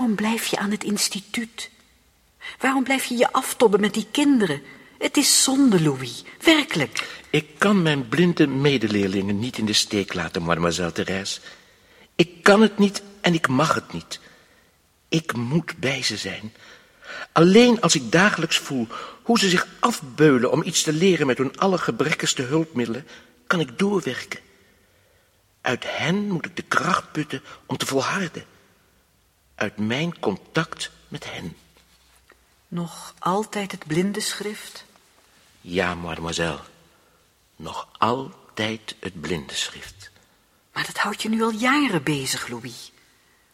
Waarom blijf je aan het instituut? Waarom blijf je je aftobben met die kinderen? Het is zonde, Louis. Werkelijk. Ik kan mijn blinde medeleerlingen niet in de steek laten, mademoiselle Therese. Ik kan het niet en ik mag het niet. Ik moet bij ze zijn. Alleen als ik dagelijks voel hoe ze zich afbeulen om iets te leren met hun allergebrekkigste hulpmiddelen, kan ik doorwerken. Uit hen moet ik de kracht putten om te volharden. Uit mijn contact met hen. Nog altijd het blinde schrift? Ja, mademoiselle. Nog altijd het blinde schrift. Maar dat houdt je nu al jaren bezig, Louis.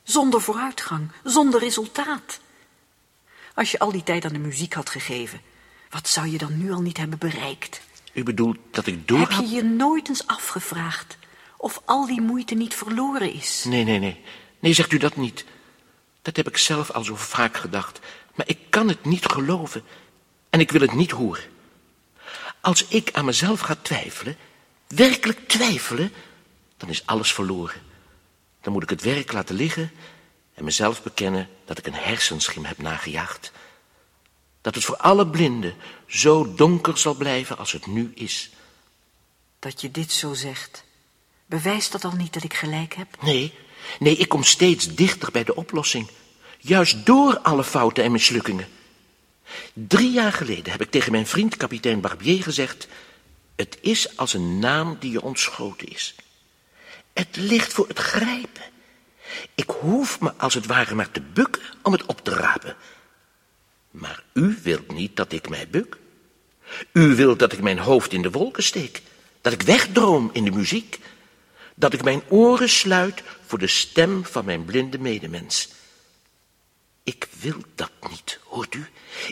Zonder vooruitgang, zonder resultaat. Als je al die tijd aan de muziek had gegeven, wat zou je dan nu al niet hebben bereikt? U bedoelt dat ik door... Heb je je nooit eens afgevraagd of al die moeite niet verloren is? Nee, nee, nee. Nee, zegt u dat niet. Dat heb ik zelf al zo vaak gedacht. Maar ik kan het niet geloven. En ik wil het niet horen. Als ik aan mezelf ga twijfelen, werkelijk twijfelen, dan is alles verloren. Dan moet ik het werk laten liggen en mezelf bekennen dat ik een hersenschim heb nagejaagd. Dat het voor alle blinden zo donker zal blijven als het nu is. Dat je dit zo zegt, bewijst dat al niet dat ik gelijk heb? Nee, nee, ik kom steeds dichter bij de oplossing. Juist door alle fouten en mislukkingen. Drie jaar geleden heb ik tegen mijn vriend kapitein Barbier gezegd... Het is als een naam die je ontschoten is. Het ligt voor het grijpen. Ik hoef me als het ware maar te bukken om het op te rapen. Maar u wilt niet dat ik mij buk. U wilt dat ik mijn hoofd in de wolken steek. Dat ik wegdroom in de muziek. Dat ik mijn oren sluit voor de stem van mijn blinde medemens. Ik wil dat niet, hoort u?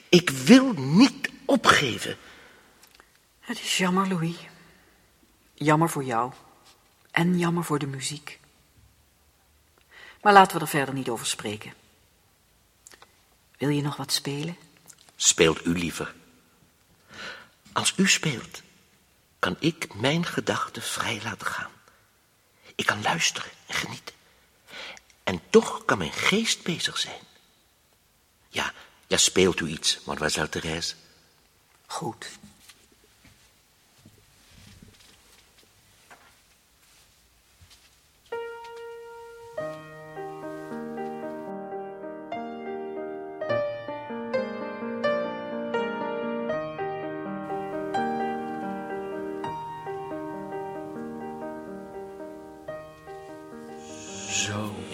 Ik wil niet opgeven. Het is jammer, Louis. Jammer voor jou. En jammer voor de muziek. Maar laten we er verder niet over spreken. Wil je nog wat spelen? Speelt u liever. Als u speelt, kan ik mijn gedachten vrij laten gaan. Ik kan luisteren en genieten. En toch kan mijn geest bezig zijn. Ja, ja, speelt u iets, mademoiselle Therese? Goed.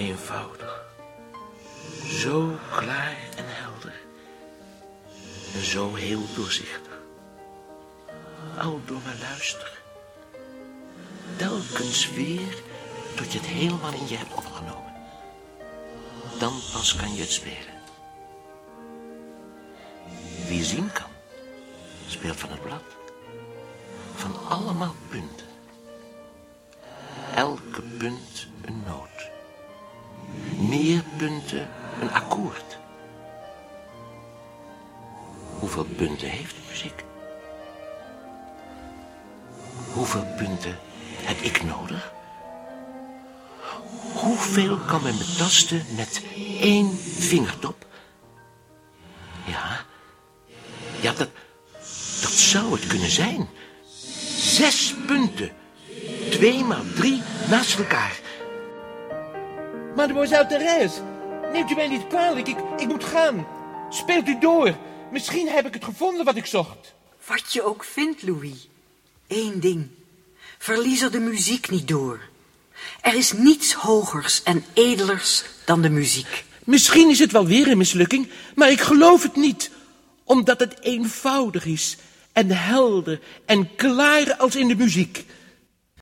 Eenvoudig. Zo klaar en helder. En zo heel doorzichtig. Al door maar luisteren. Telkens weer tot je het helemaal in je hebt opgenomen. Dan pas kan je het spelen. Wie zien kan, speelt van het blad. Van allemaal punten. Elke punt een akkoord. Hoeveel punten heeft de muziek? Hoeveel punten heb ik nodig? Hoeveel kan men betasten met één vingertop? Ja, ja, dat, dat zou het kunnen zijn. Zes punten. Twee maal drie naast elkaar. Mademoiselle Therese, neemt u mij niet kwalijk. Ik, ik moet gaan. Speelt u door. Misschien heb ik het gevonden wat ik zocht. Wat je ook vindt, Louis. Eén ding. Verlies er de muziek niet door. Er is niets hogers en edelers dan de muziek. Misschien is het wel weer een mislukking, maar ik geloof het niet. Omdat het eenvoudig is en helder en klaar als in de muziek.